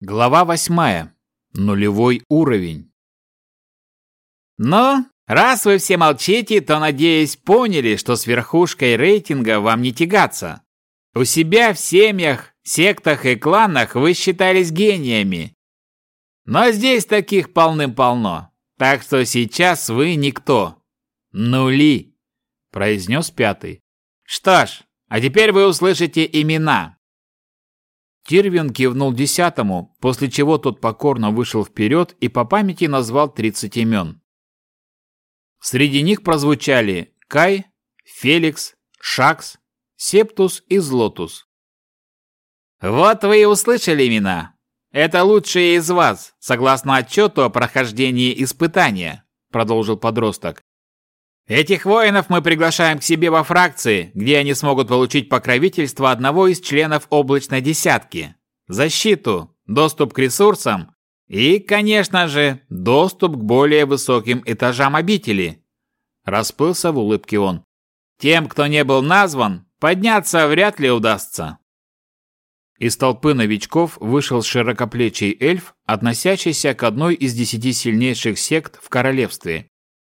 Глава восьмая. Нулевой уровень. Но, раз вы все молчите, то, надеюсь, поняли, что с верхушкой рейтинга вам не тягаться. У себя в семьях, сектах и кланах вы считались гениями. Но здесь таких полным-полно. Так что сейчас вы никто. Нули, произнес пятый. Что ж, а теперь вы услышите имена. Тирвин кивнул десятому, после чего тот покорно вышел вперед и по памяти назвал 30 имен. Среди них прозвучали Кай, Феликс, Шакс, Септус и Злотус. «Вот вы и услышали имена. Это лучшие из вас, согласно отчету о прохождении испытания», продолжил подросток. Этих воинов мы приглашаем к себе во фракции, где они смогут получить покровительство одного из членов облачной десятки, защиту, доступ к ресурсам и, конечно же, доступ к более высоким этажам обители. Расплылся в улыбке он. Тем, кто не был назван, подняться вряд ли удастся. Из толпы новичков вышел широкоплечий эльф, относящийся к одной из десяти сильнейших сект в королевстве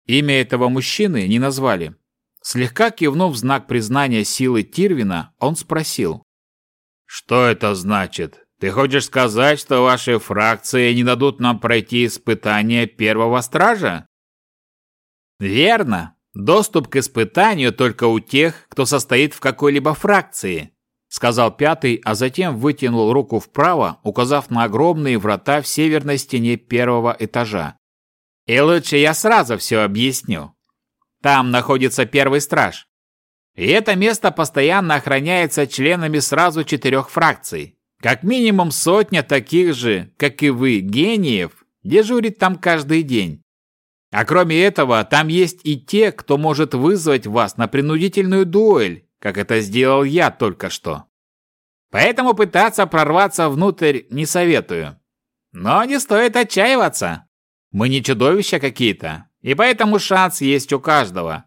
Имя этого мужчины не назвали. Слегка кивнув в знак признания силы Тирвина, он спросил. «Что это значит? Ты хочешь сказать, что ваши фракции не дадут нам пройти испытание первого стража?» «Верно. Доступ к испытанию только у тех, кто состоит в какой-либо фракции», сказал пятый, а затем вытянул руку вправо, указав на огромные врата в северной стене первого этажа. И лучше я сразу все объясню. Там находится первый страж. И это место постоянно охраняется членами сразу четырех фракций. Как минимум сотня таких же, как и вы, гениев, дежурит там каждый день. А кроме этого, там есть и те, кто может вызвать вас на принудительную дуэль, как это сделал я только что. Поэтому пытаться прорваться внутрь не советую. Но не стоит отчаиваться. Мы не чудовища какие-то, и поэтому шанс есть у каждого.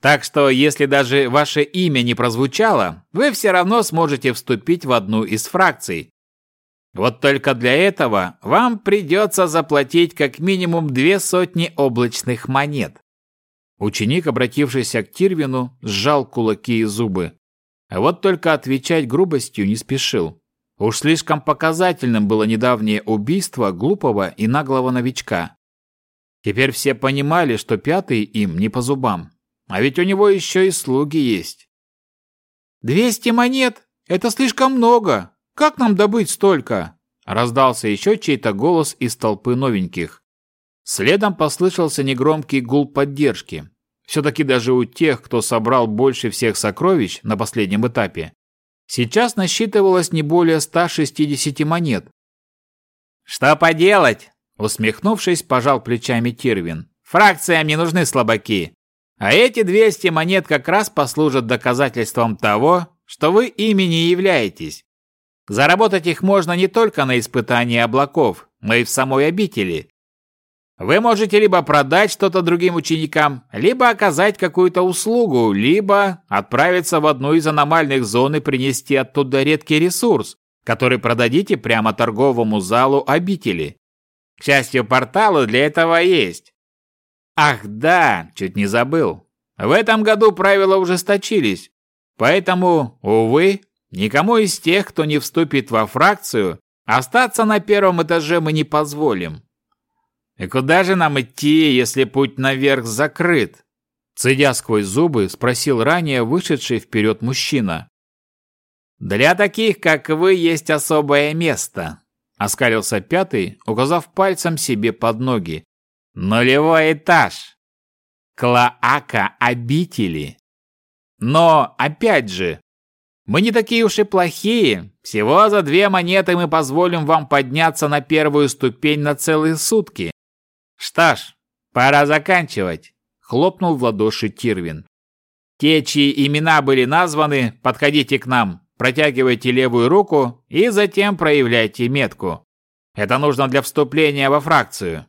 Так что, если даже ваше имя не прозвучало, вы все равно сможете вступить в одну из фракций. Вот только для этого вам придется заплатить как минимум две сотни облачных монет. Ученик, обратившийся к Тирвину, сжал кулаки и зубы. А вот только отвечать грубостью не спешил. Уж слишком показательным было недавнее убийство глупого и наглого новичка. Теперь все понимали, что пятый им не по зубам. А ведь у него еще и слуги есть. «Двести монет? Это слишком много! Как нам добыть столько?» Раздался еще чей-то голос из толпы новеньких. Следом послышался негромкий гул поддержки. Все-таки даже у тех, кто собрал больше всех сокровищ на последнем этапе, Сейчас насчитывалось не более 160 монет. «Что поделать?» Усмехнувшись, пожал плечами Тирвин. «Фракциям не нужны слабаки. А эти 200 монет как раз послужат доказательством того, что вы ими не являетесь. Заработать их можно не только на испытании облаков, но и в самой обители. Вы можете либо продать что-то другим ученикам, либо оказать какую-то услугу, либо отправиться в одну из аномальных зон и принести оттуда редкий ресурс, который продадите прямо торговому залу обители. К счастью, порталы для этого есть. Ах да, чуть не забыл. В этом году правила ужесточились, поэтому, увы, никому из тех, кто не вступит во фракцию, остаться на первом этаже мы не позволим. «И куда же нам идти, если путь наверх закрыт?» Цедя сквозь зубы, спросил ранее вышедший вперед мужчина. «Для таких, как вы, есть особое место», — оскалился пятый, указав пальцем себе под ноги. «Нулевой этаж. Клоака обители. Но, опять же, мы не такие уж и плохие. Всего за две монеты мы позволим вам подняться на первую ступень на целые сутки. «Что ж, пора заканчивать», — хлопнул в ладоши Тирвин. «Те, чьи имена были названы, подходите к нам, протягивайте левую руку и затем проявляйте метку. Это нужно для вступления во фракцию».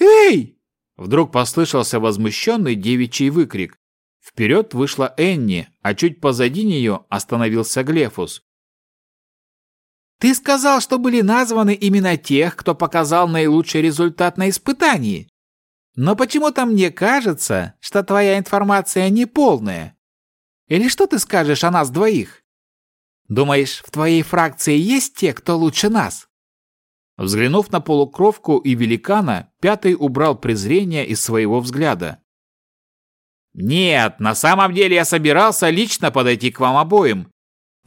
«Эй!» Вдруг послышался возмущенный девичий выкрик. Вперед вышла Энни, а чуть позади нее остановился Глефус. Ты сказал, что были названы имена тех, кто показал наилучший результат на испытании. Но почему-то мне кажется, что твоя информация неполная. Или что ты скажешь о нас двоих? Думаешь, в твоей фракции есть те, кто лучше нас? Взглянув на полукровку и великана, пятый убрал презрение из своего взгляда. «Нет, на самом деле я собирался лично подойти к вам обоим.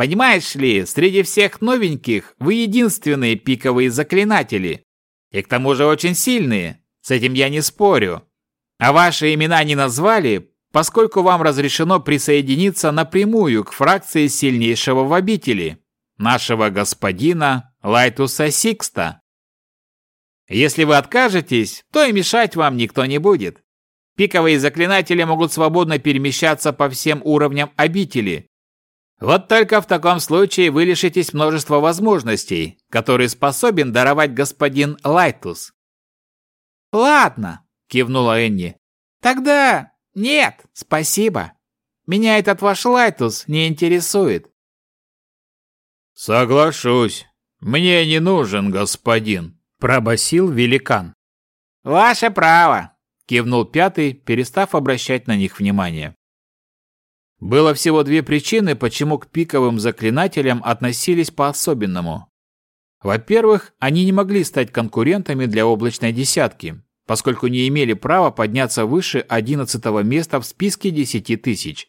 Понимаешь ли, среди всех новеньких вы единственные пиковые заклинатели. И к тому же очень сильные, с этим я не спорю. А ваши имена не назвали, поскольку вам разрешено присоединиться напрямую к фракции сильнейшего в обители, нашего господина Лайтуса Сикста. Если вы откажетесь, то и мешать вам никто не будет. Пиковые заклинатели могут свободно перемещаться по всем уровням обители. Вот только в таком случае вы лишитесь множества возможностей, которые способен даровать господин Лайтус. «Ладно», — кивнула Энни. «Тогда нет, спасибо. Меня этот ваш Лайтус не интересует». «Соглашусь. Мне не нужен господин», пробасил великан. «Ваше право!» – кивнул пятый, перестав обращать на них внимание. Было всего две причины, почему к пиковым заклинателям относились по-особенному. Во-первых, они не могли стать конкурентами для облачной десятки, поскольку не имели права подняться выше 11 места в списке 10 тысяч.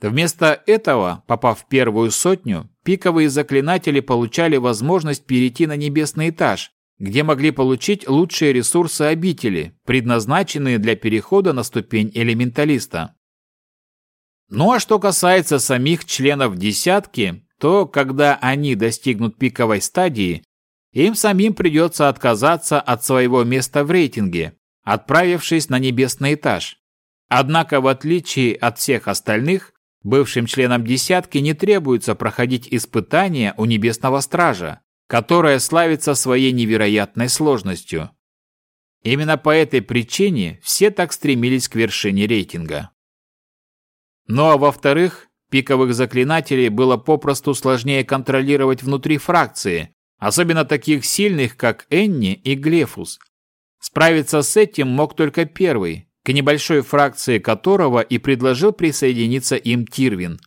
Вместо этого, попав в первую сотню, пиковые заклинатели получали возможность перейти на небесный этаж, где могли получить лучшие ресурсы обители, предназначенные для перехода на ступень элементалиста. Ну а что касается самих членов десятки, то когда они достигнут пиковой стадии, им самим придется отказаться от своего места в рейтинге, отправившись на небесный этаж. Однако, в отличие от всех остальных, бывшим членам десятки не требуется проходить испытания у небесного стража, которая славится своей невероятной сложностью. Именно по этой причине все так стремились к вершине рейтинга. Ну а во-вторых, пиковых заклинателей было попросту сложнее контролировать внутри фракции, особенно таких сильных, как Энни и Глефус. Справиться с этим мог только первый, к небольшой фракции которого и предложил присоединиться им Тирвин.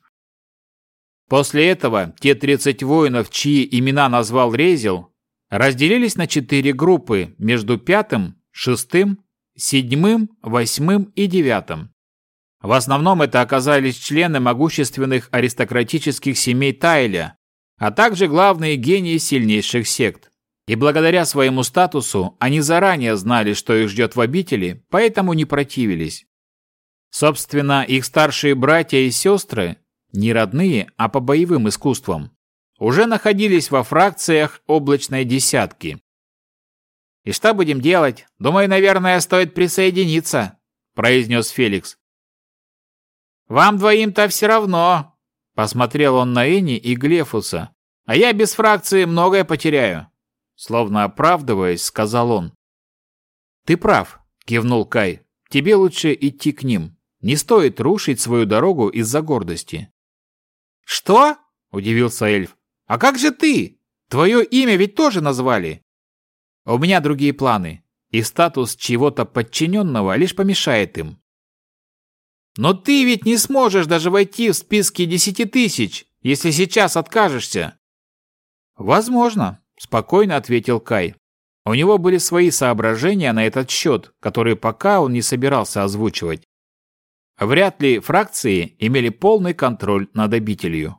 После этого те 30 воинов, чьи имена назвал Резил, разделились на четыре группы между пятым, шестым, седьмым, восьмым и девятым. В основном это оказались члены могущественных аристократических семей Тайля, а также главные гении сильнейших сект. И благодаря своему статусу они заранее знали, что их ждет в обители, поэтому не противились. Собственно, их старшие братья и сестры не родные, а по боевым искусствам, уже находились во фракциях облачной десятки. «И что будем делать? Думаю, наверное, стоит присоединиться», – произнес Феликс. «Вам двоим-то все равно», – посмотрел он на Эни и Глефуса. «А я без фракции многое потеряю», – словно оправдываясь, сказал он. «Ты прав», – кивнул Кай. «Тебе лучше идти к ним. Не стоит рушить свою дорогу из-за гордости». «Что?» – удивился эльф. «А как же ты? Твое имя ведь тоже назвали». «У меня другие планы, и статус чего-то подчиненного лишь помешает им». «Но ты ведь не сможешь даже войти в списки десяти тысяч, если сейчас откажешься». «Возможно», – спокойно ответил Кай. У него были свои соображения на этот счет, которые пока он не собирался озвучивать. Вряд ли фракции имели полный контроль над обителью.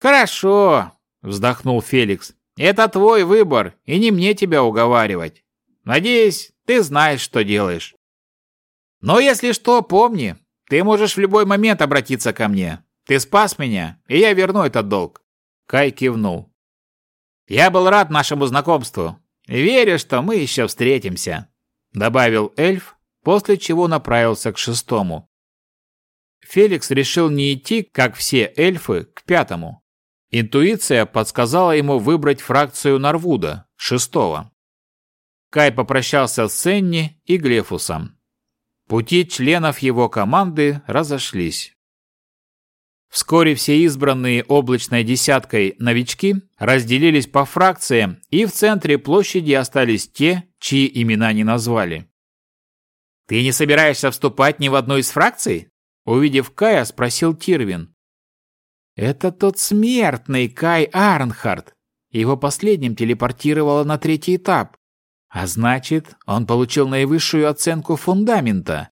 «Хорошо», – вздохнул Феликс. «Это твой выбор, и не мне тебя уговаривать. Надеюсь, ты знаешь, что делаешь. Но если что, помни, ты можешь в любой момент обратиться ко мне. Ты спас меня, и я верну этот долг». Кай кивнул. «Я был рад нашему знакомству. Верю, что мы еще встретимся», – добавил эльф, после чего направился к шестому. Феликс решил не идти, как все эльфы, к пятому. Интуиция подсказала ему выбрать фракцию Нарвуда, шестого. Кай попрощался с Сенни и Глефусом. Пути членов его команды разошлись. Вскоре все избранные облачной десяткой новички разделились по фракциям, и в центре площади остались те, чьи имена не назвали. «Ты не собираешься вступать ни в одну из фракций?» Увидев Кая, спросил Тирвин. «Это тот смертный Кай Арнхард. Его последним телепортировало на третий этап. А значит, он получил наивысшую оценку фундамента.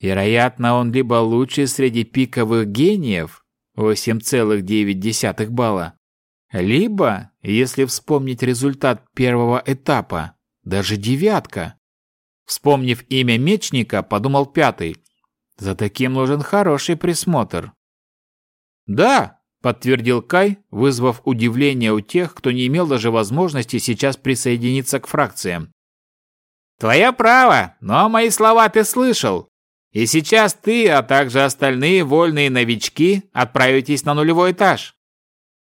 Вероятно, он либо лучший среди пиковых гениев, 8,9 балла, либо, если вспомнить результат первого этапа, даже девятка. Вспомнив имя мечника, подумал пятый. За таким нужен хороший присмотр. «Да», — подтвердил Кай, вызвав удивление у тех, кто не имел даже возможности сейчас присоединиться к фракциям. «Твое право, но мои слова ты слышал. И сейчас ты, а также остальные вольные новички отправитесь на нулевой этаж.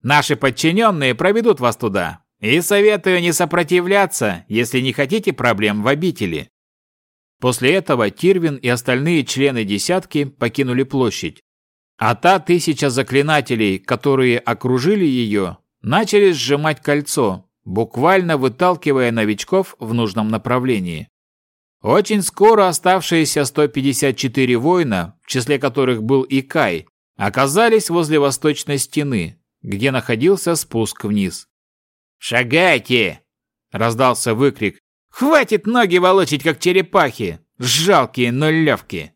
Наши подчиненные проведут вас туда. И советую не сопротивляться, если не хотите проблем в обители. После этого Тирвин и остальные члены десятки покинули площадь. А та тысяча заклинателей, которые окружили ее, начали сжимать кольцо, буквально выталкивая новичков в нужном направлении. Очень скоро оставшиеся 154 воина, в числе которых был и Кай, оказались возле восточной стены, где находился спуск вниз. «Шагайте!» – раздался выкрик. «Хватит ноги волочить, как черепахи! Жалкие нулевки!»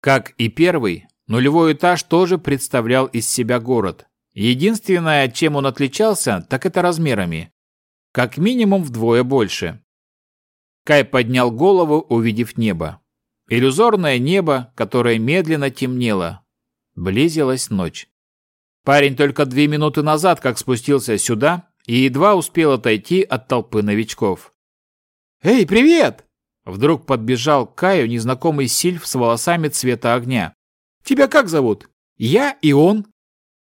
Как и первый, нулевой этаж тоже представлял из себя город. Единственное, чем он отличался, так это размерами. Как минимум вдвое больше. Кай поднял голову, увидев небо. Иллюзорное небо, которое медленно темнело. Близилась ночь. Парень только две минуты назад как спустился сюда и едва успел отойти от толпы новичков. «Эй, привет!» Вдруг подбежал к Каю незнакомый сильф с волосами цвета огня. «Тебя как зовут?» «Я и он.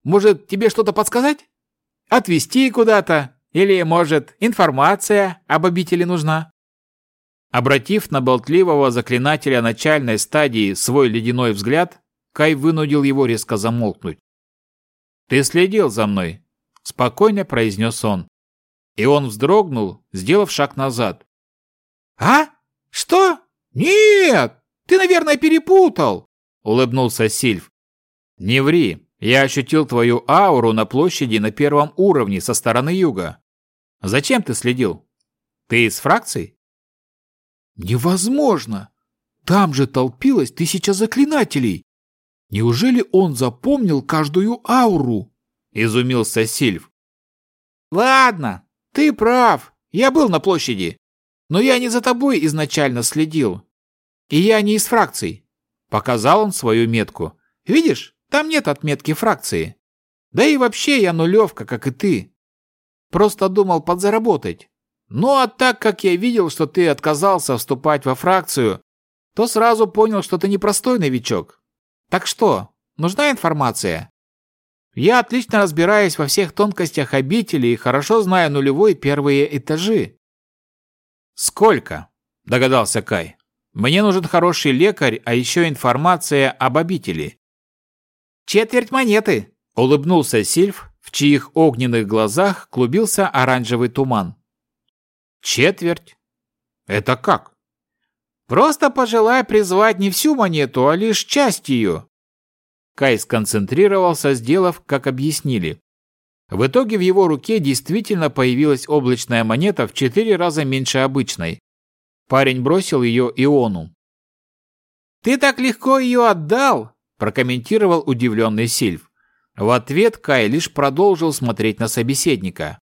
Может, тебе что-то подсказать? Отвезти куда-то? Или, может, информация об обители нужна?» Обратив на болтливого заклинателя начальной стадии свой ледяной взгляд, Кай вынудил его резко замолкнуть. «Ты следил за мной», — спокойно произнес он. И он вздрогнул, сделав шаг назад. «А? Что? Нет! Ты, наверное, перепутал!» — улыбнулся Сильв. «Не ври, я ощутил твою ауру на площади на первом уровне со стороны юга. Зачем ты следил? Ты из фракций?» Невозможно! Там же толпилось тысяча заклинателей. Неужели он запомнил каждую ауру? Изумился Сильв. Ладно, ты прав. Я был на площади. Но я не за тобой изначально следил. И я не из фракций. Показал он свою метку. Видишь, там нет отметки фракции. Да и вообще я нулевка, как и ты. Просто думал подзаработать. Ну а так как я видел, что ты отказался вступать во фракцию, то сразу понял, что ты непростой новичок. Так что, нужна информация? Я отлично разбираюсь во всех тонкостях обители и хорошо знаю нулевой первые этажи. Сколько? Догадался Кай. Мне нужен хороший лекарь, а еще информация об обители. Четверть монеты, улыбнулся Сильф, в чьих огненных глазах клубился оранжевый туман. Четверть? Это как? Просто пожелай призвать не всю монету, а лишь часть ее. Кай сконцентрировался, сделав, как объяснили. В итоге в его руке действительно появилась облачная монета в четыре раза меньше обычной. Парень бросил ее Иону. «Ты так легко ее отдал!» – прокомментировал удивленный Сильв. В ответ Кай лишь продолжил смотреть на собеседника.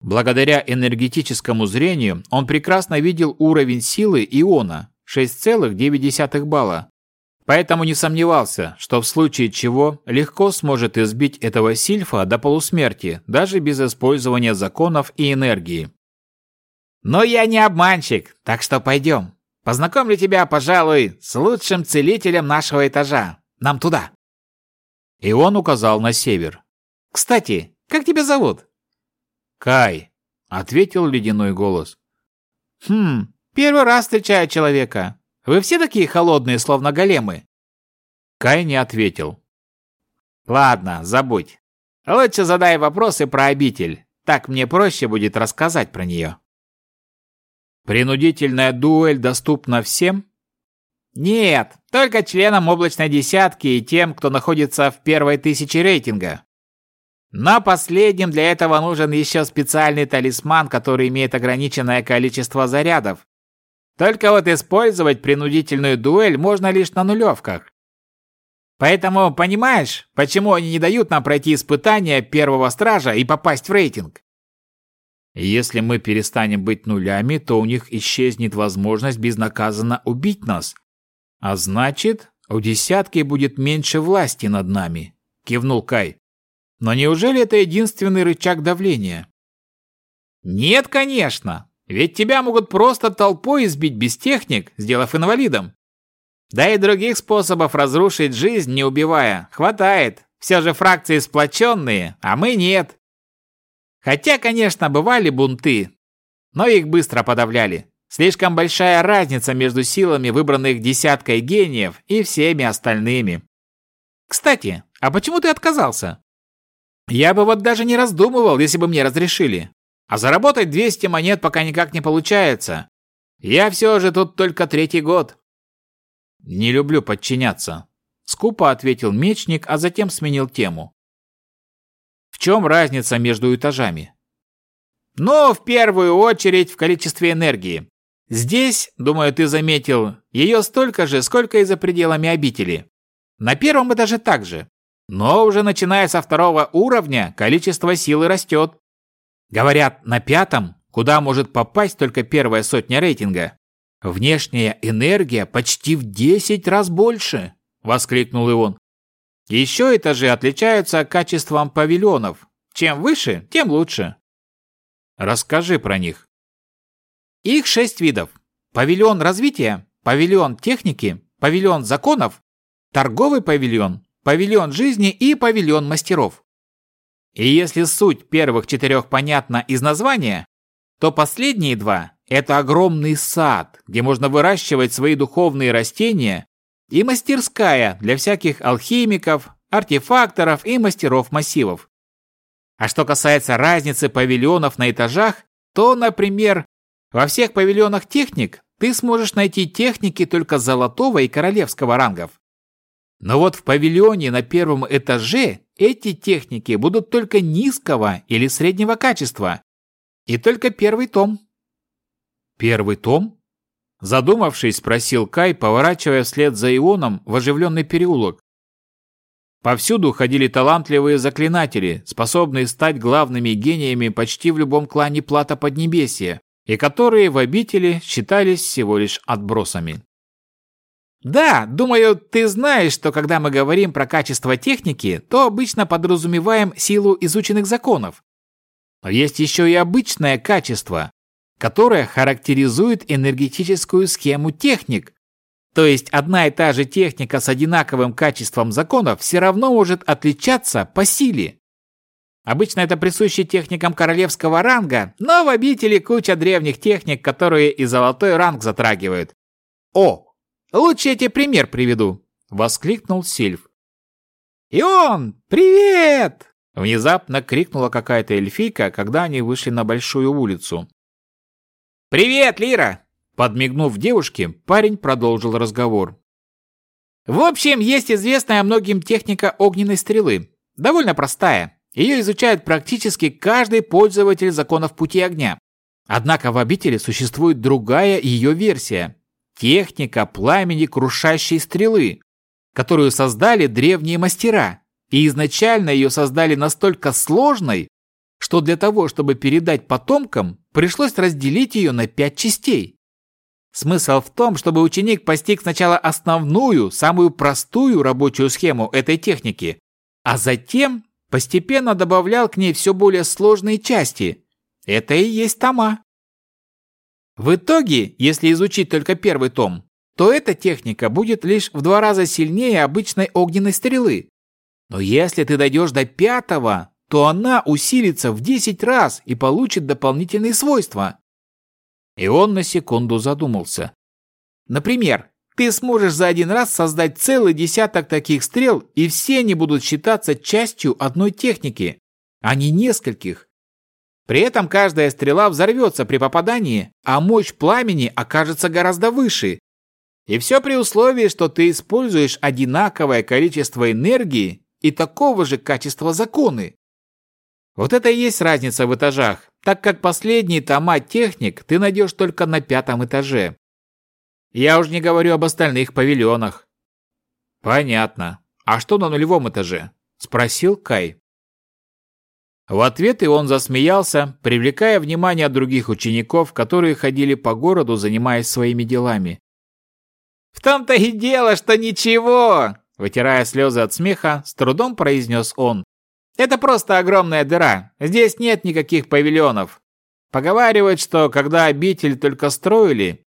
Благодаря энергетическому зрению он прекрасно видел уровень силы Иона 6,9 балла. Поэтому не сомневался, что в случае чего легко сможет избить этого сильфа до полусмерти, даже без использования законов и энергии. «Но я не обманщик, так что пойдем. Познакомлю тебя, пожалуй, с лучшим целителем нашего этажа. Нам туда». И он указал на север. «Кстати, как тебя зовут?» «Кай», — ответил ледяной голос. «Хм, первый раз встречаю человека. Вы все такие холодные, словно големы?» Кай не ответил. Ладно, забудь. Лучше задай вопросы про обитель. Так мне проще будет рассказать про нее. Принудительная дуэль доступна всем? Нет, только членам облачной десятки и тем, кто находится в первой тысяче рейтинга. Но последним для этого нужен еще специальный талисман, который имеет ограниченное количество зарядов. Только вот использовать принудительную дуэль можно лишь на нулевках. Поэтому понимаешь, почему они не дают нам пройти испытание первого стража и попасть в рейтинг? Если мы перестанем быть нулями, то у них исчезнет возможность безнаказанно убить нас. А значит, у десятки будет меньше власти над нами, кивнул Кай. Но неужели это единственный рычаг давления? Нет, конечно. Ведь тебя могут просто толпой избить без техник, сделав инвалидом. Да и других способов разрушить жизнь, не убивая, хватает. Все же фракции сплоченные, а мы нет. Хотя, конечно, бывали бунты, но их быстро подавляли. Слишком большая разница между силами, выбранных десяткой гениев, и всеми остальными. Кстати, а почему ты отказался? Я бы вот даже не раздумывал, если бы мне разрешили. А заработать 200 монет пока никак не получается. Я все же тут только третий год. Не люблю подчиняться. Скупо ответил мечник, а затем сменил тему. Чем разница между этажами? Ну, в первую очередь в количестве энергии. Здесь, думаю, ты заметил, ее столько же, сколько и за пределами обители. На первом этаже также. Но уже начиная со второго уровня, количество силы растет. Говорят, на пятом, куда может попасть только первая сотня рейтинга, внешняя энергия почти в 10 раз больше, воскликнул и он. Еще этажи отличаются качеством павильонов. Чем выше, тем лучше. Расскажи про них. Их шесть видов. Павильон развития, павильон техники, павильон законов, торговый павильон, павильон жизни и павильон мастеров. И если суть первых четырех понятна из названия, то последние два – это огромный сад, где можно выращивать свои духовные растения, и мастерская для всяких алхимиков, артефакторов и мастеров массивов. А что касается разницы павильонов на этажах, то, например, во всех павильонах техник ты сможешь найти техники только золотого и королевского рангов. Но вот в павильоне на первом этаже эти техники будут только низкого или среднего качества. И только первый том. Первый том? Задумавшись, спросил Кай, поворачивая вслед за Ионом в оживленный переулок. Повсюду ходили талантливые заклинатели, способные стать главными гениями почти в любом клане Плата Поднебесья, и которые в обители считались всего лишь отбросами. Да, думаю, ты знаешь, что когда мы говорим про качество техники, то обычно подразумеваем силу изученных законов. Но есть еще и обычное качество, которое характеризует энергетическую схему техник. То есть одна и та же техника с одинаковым качеством законов все равно может отличаться по силе. Обычно это присуще техникам королевского ранга, но в обители куча древних техник, которые и золотой ранг затрагивают. О, Лучше я тебе пример приведу!» — воскликнул Сильв. «И он! Привет!» — внезапно крикнула какая-то эльфийка, когда они вышли на большую улицу. «Привет, Лира!» Подмигнув девушке, парень продолжил разговор. «В общем, есть известная многим техника огненной стрелы. Довольно простая. Ее изучает практически каждый пользователь законов пути огня. Однако в обители существует другая ее версия, техника пламени крушащей стрелы, которую создали древние мастера. И изначально ее создали настолько сложной, что для того, чтобы передать потомкам, пришлось разделить ее на пять частей. Смысл в том, чтобы ученик постиг сначала основную, самую простую рабочую схему этой техники, а затем постепенно добавлял к ней все более сложные части. Это и есть тома. В итоге, если изучить только первый том, то эта техника будет лишь в два раза сильнее обычной огненной стрелы. Но если ты дойдешь до пятого, то она усилится в 10 раз и получит дополнительные свойства. И он на секунду задумался. Например, ты сможешь за один раз создать целый десяток таких стрел, и все они будут считаться частью одной техники, а не нескольких. При этом каждая стрела взорвется при попадании, а мощь пламени окажется гораздо выше. И все при условии, что ты используешь одинаковое количество энергии и такого же качества законы. Вот это и есть разница в этажах, так как последние тома техник ты найдешь только на пятом этаже. Я уже не говорю об остальных павильонах. Понятно. А что на нулевом этаже? Спросил Кай. В ответ и он засмеялся, привлекая внимание других учеников, которые ходили по городу, занимаясь своими делами. «В том-то и дело, что ничего!» Вытирая слезы от смеха, с трудом произнес он. «Это просто огромная дыра. Здесь нет никаких павильонов. Поговаривают, что когда обитель только строили,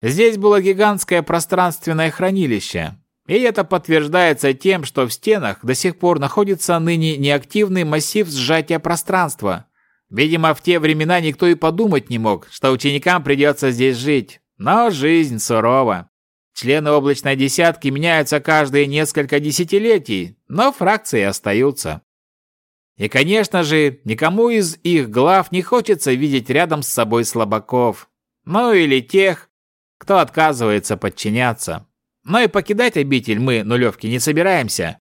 Здесь было гигантское пространственное хранилище, и это подтверждается тем, что в стенах до сих пор находится ныне неактивный массив сжатия пространства. Видимо, в те времена никто и подумать не мог, что ученикам придется здесь жить. Но жизнь сурова. Члены облачной десятки меняются каждые несколько десятилетий, но фракции остаются. И, конечно же, никому из их глав не хочется видеть рядом с собой слабаков. Ну или тех, кто отказывается подчиняться. Но и покидать обитель мы, нулевки, не собираемся.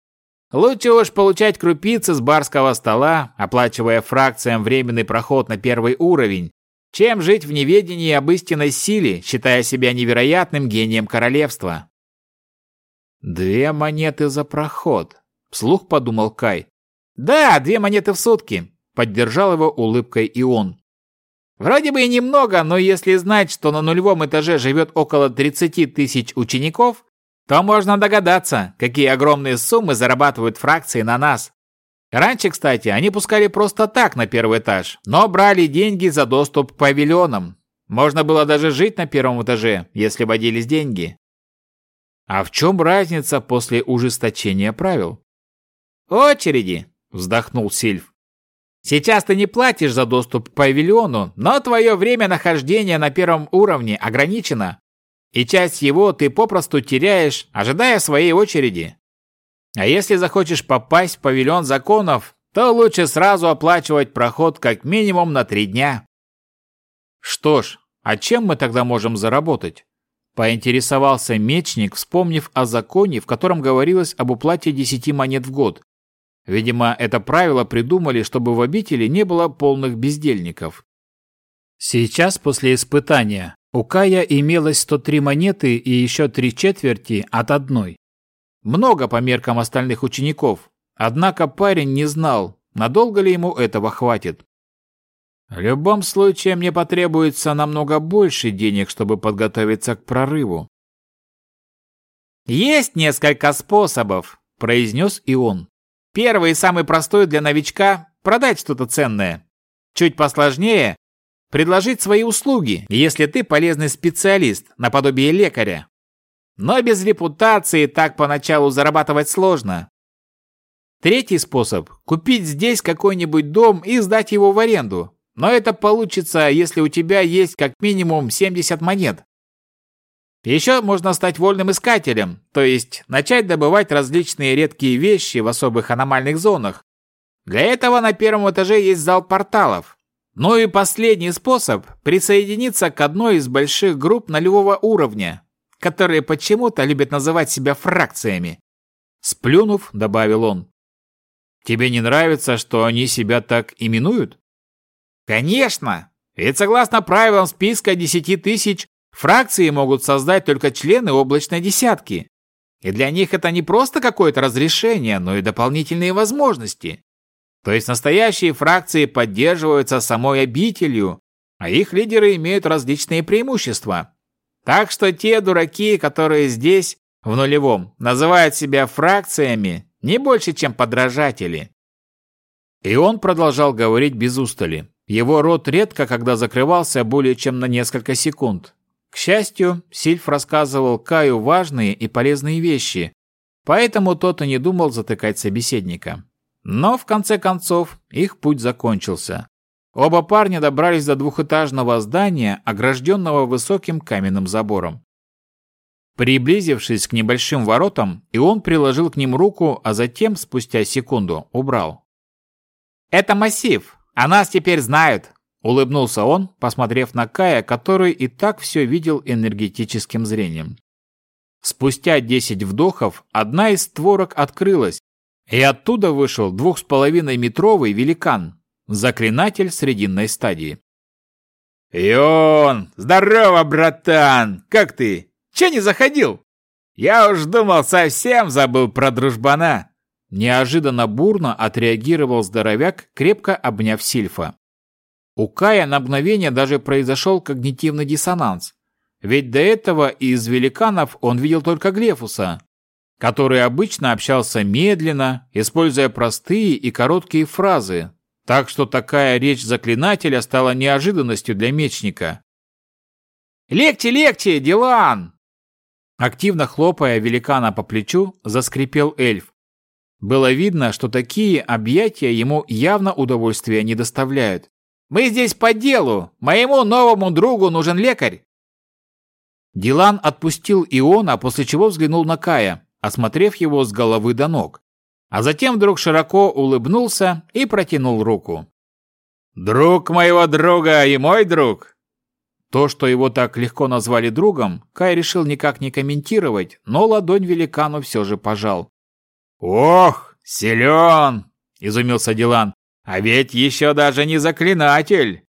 Лучше уж получать крупицы с барского стола, оплачивая фракциям временный проход на первый уровень, чем жить в неведении об истинной силе, считая себя невероятным гением королевства. «Две монеты за проход», — вслух подумал Кай. «Да, две монеты в сутки», — поддержал его улыбкой и он. Вроде бы и немного, но если знать, что на нулевом этаже живет около 30 тысяч учеников, то можно догадаться, какие огромные суммы зарабатывают фракции на нас. Раньше, кстати, они пускали просто так на первый этаж, но брали деньги за доступ к павильонам. Можно было даже жить на первом этаже, если водились деньги. А в чем разница после ужесточения правил? «Очереди!» – вздохнул Сильв. Сейчас ты не платишь за доступ к павильону, но твое время нахождения на первом уровне ограничено, и часть его ты попросту теряешь, ожидая своей очереди. А если захочешь попасть в павильон законов, то лучше сразу оплачивать проход как минимум на три дня. Что ж, а чем мы тогда можем заработать? Поинтересовался мечник, вспомнив о законе, в котором говорилось об уплате 10 монет в год. Видимо, это правило придумали, чтобы в обители не было полных бездельников. Сейчас, после испытания, у Кая имелось 103 монеты и еще три четверти от одной. Много по меркам остальных учеников, однако парень не знал, надолго ли ему этого хватит. В любом случае, мне потребуется намного больше денег, чтобы подготовиться к прорыву. «Есть несколько способов», – произнес и он. Первый и самый простой для новичка – продать что-то ценное. Чуть посложнее – предложить свои услуги, если ты полезный специалист, наподобие лекаря. Но без репутации так поначалу зарабатывать сложно. Третий способ – купить здесь какой-нибудь дом и сдать его в аренду. Но это получится, если у тебя есть как минимум 70 монет. Еще можно стать вольным искателем, то есть начать добывать различные редкие вещи в особых аномальных зонах. Для этого на первом этаже есть зал порталов. Ну и последний способ – присоединиться к одной из больших групп нулевого уровня, которые почему-то любят называть себя фракциями. Сплюнув, добавил он. Тебе не нравится, что они себя так именуют? Конечно! Ведь согласно правилам списка 10 тысяч Фракции могут создать только члены облачной десятки. И для них это не просто какое-то разрешение, но и дополнительные возможности. То есть настоящие фракции поддерживаются самой обителью, а их лидеры имеют различные преимущества. Так что те дураки, которые здесь, в нулевом, называют себя фракциями, не больше, чем подражатели. И он продолжал говорить без устали. Его рот редко когда закрывался более чем на несколько секунд. К счастью, Сильф рассказывал Каю важные и полезные вещи, поэтому тот и не думал затыкать собеседника. Но, в конце концов, их путь закончился. Оба парня добрались до двухэтажного здания, огражденного высоким каменным забором. Приблизившись к небольшим воротам, и он приложил к ним руку, а затем, спустя секунду, убрал. «Это массив! А нас теперь знают!» Улыбнулся он, посмотрев на Кая, который и так все видел энергетическим зрением. Спустя десять вдохов одна из створок открылась, и оттуда вышел двух с половиной метровый великан, заклинатель срединной стадии. «Ион! Здорово, братан! Как ты? Че не заходил? Я уж думал, совсем забыл про дружбана!» Неожиданно бурно отреагировал здоровяк, крепко обняв Сильфа. У Кая на мгновение даже произошел когнитивный диссонанс. Ведь до этого из великанов он видел только Глефуса, который обычно общался медленно, используя простые и короткие фразы, так что такая речь заклинателя стала неожиданностью для мечника. «Легче, легче, Дилан!» Активно хлопая великана по плечу, заскрипел эльф. Было видно, что такие объятия ему явно удовольствия не доставляют. «Мы здесь по делу! Моему новому другу нужен лекарь!» Дилан отпустил Иона, после чего взглянул на Кая, осмотрев его с головы до ног а затем вдруг широко улыбнулся и протянул руку. «Друг моего друга и мой друг!» То, что его так легко назвали другом, Кай решил никак не комментировать, но ладонь великану все же пожал. «Ох, силен!» – изумился Дилан. «А ведь еще даже не заклинатель!»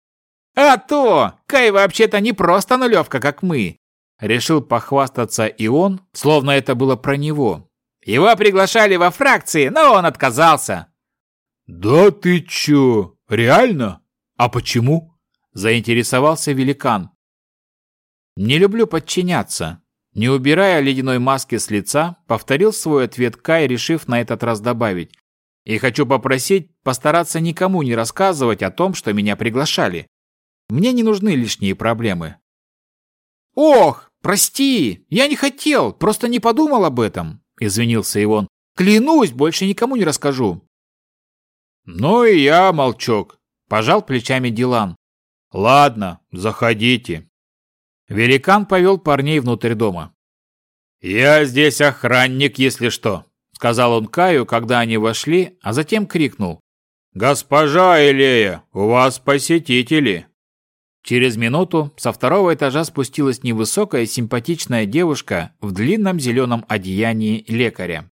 «А то! Кай вообще-то не просто нулевка, как мы!» Решил похвастаться и он, словно это было про него, его приглашали во фракции, но он отказался. «Да ты чё? Реально? А почему?» Заинтересовался великан. «Не люблю подчиняться». Не убирая ледяной маски с лица, повторил свой ответ Кай, решив на этот раз добавить. «И хочу попросить постараться никому не рассказывать о том, что меня приглашали. Мне не нужны лишние проблемы». «Ох, прости, я не хотел, просто не подумал об этом», — извинился Ивон. «Клянусь, больше никому не расскажу». «Ну и я, молчок», — пожал плечами Дилан. «Ладно, заходите». Великан повел парней внутрь дома. «Я здесь охранник, если что», — сказал он Каю, когда они вошли, а затем крикнул. «Госпожа Элея, у вас посетители!» Через минуту со второго этажа спустилась невысокая симпатичная девушка в длинном зеленом одеянии лекаря.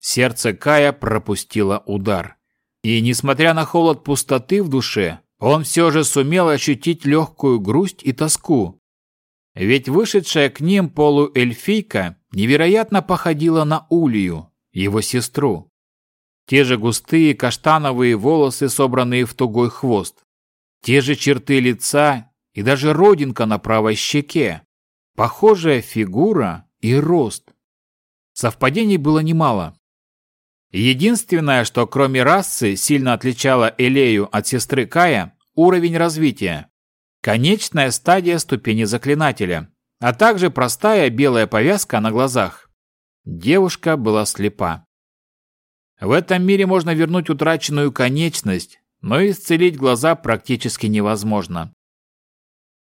Сердце Кая пропустило удар. И, несмотря на холод пустоты в душе, он все же сумел ощутить легкую грусть и тоску. Ведь вышедшая к ним полуэльфийка невероятно походила на Улию, его сестру. Те же густые каштановые волосы, собранные в тугой хвост, те же черты лица и даже родинка на правой щеке. Похожая фигура и рост. Совпадений было немало. Единственное, что кроме расы сильно отличало Элею от сестры Кая – уровень развития. Конечная стадия ступени заклинателя, а также простая белая повязка на глазах. Девушка была слепа. В этом мире можно вернуть утраченную конечность, но исцелить глаза практически невозможно.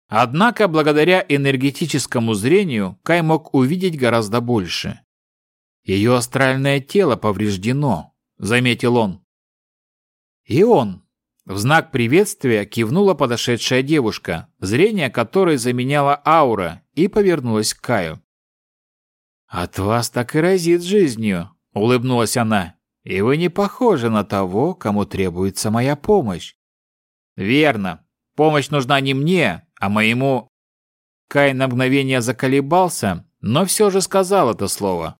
Однако, благодаря энергетическому зрению, Кай мог увидеть гораздо больше. Ее астральное тело повреждено, заметил он. И он. В знак приветствия кивнула подошедшая девушка, зрение которой заменяла аура, и повернулась к Каю. «От вас так и разит жизнью», — улыбнулась она. И вы не похожи на того, кому требуется моя помощь. Верно. Помощь нужна не мне, а моему... Кай на мгновение заколебался, но все же сказал это слово.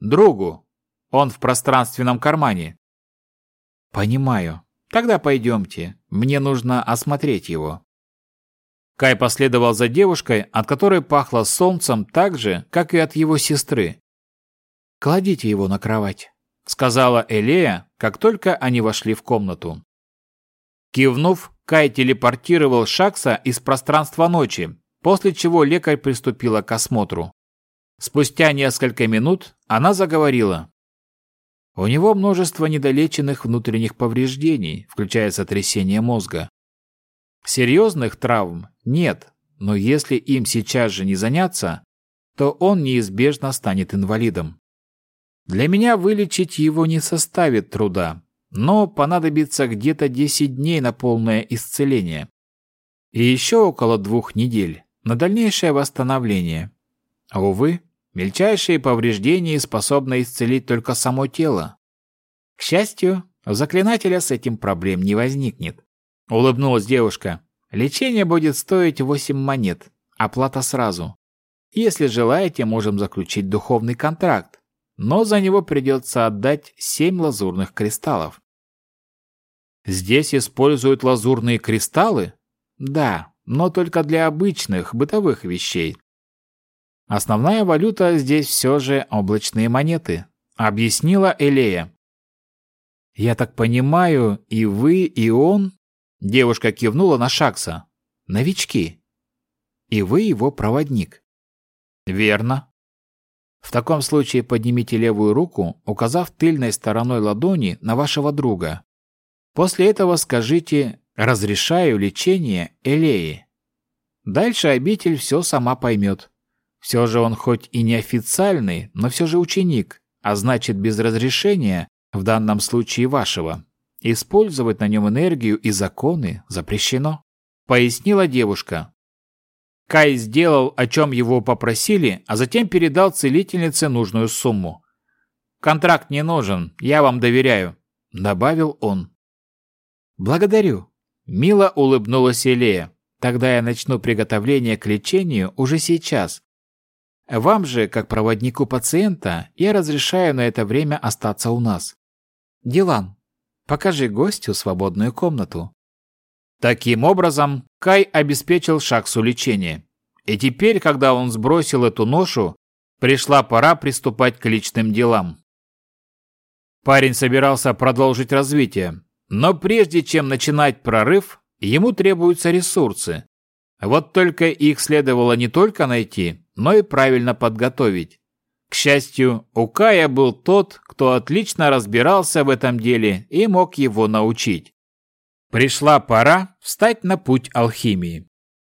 Другу. Он в пространственном кармане. Понимаю. Тогда пойдемте. Мне нужно осмотреть его. Кай последовал за девушкой, от которой пахло солнцем так же, как и от его сестры. Кладите его на кровать сказала Элея, как только они вошли в комнату. Кивнув, Кай телепортировал Шакса из пространства ночи, после чего лекарь приступила к осмотру. Спустя несколько минут она заговорила. У него множество недолеченных внутренних повреждений, включая сотрясение мозга. Серьезных травм нет, но если им сейчас же не заняться, то он неизбежно станет инвалидом. Для меня вылечить его не составит труда, но понадобится где-то 10 дней на полное исцеление. И еще около двух недель на дальнейшее восстановление. Увы, мельчайшие повреждения способны исцелить только само тело. К счастью, у заклинателя с этим проблем не возникнет. Улыбнулась девушка. Лечение будет стоить 8 монет, оплата сразу. Если желаете, можем заключить духовный контракт, но за него придется отдать 7 лазурных кристаллов. Здесь используют лазурные кристаллы? Да, но только для обычных бытовых вещей. Основная валюта здесь все же облачные монеты, объяснила Элея. Я так понимаю, и вы, и он, девушка кивнула на Шакса, новички. И вы его проводник. Верно. В таком случае поднимите левую руку, указав тыльной стороной ладони на вашего друга. После этого скажите «разрешаю лечение Элеи». Дальше обитель все сама поймет. Все же он хоть и неофициальный, но все же ученик, а значит без разрешения, в данном случае вашего, использовать на нем энергию и законы запрещено, пояснила девушка. Кай сделал, о чем его попросили, а затем передал целительнице нужную сумму. «Контракт не нужен, я вам доверяю», — добавил он. «Благодарю». Мило улыбнулась Элея. «Тогда я начну приготовление к лечению уже сейчас. Вам же, как проводнику пациента, я разрешаю на это время остаться у нас. Дилан, покажи гостю свободную комнату». Таким образом, Кай обеспечил Шаксу лечение. И теперь, когда он сбросил эту ношу, пришла пора приступать к личным делам. Парень собирался продолжить развитие, но прежде чем начинать прорыв, ему требуются ресурсы. Вот только их следовало не только найти, но и правильно подготовить. К счастью, у Кая был тот, кто отлично разбирался в этом деле и мог его научить. Пришла пора встать на путь алхимии.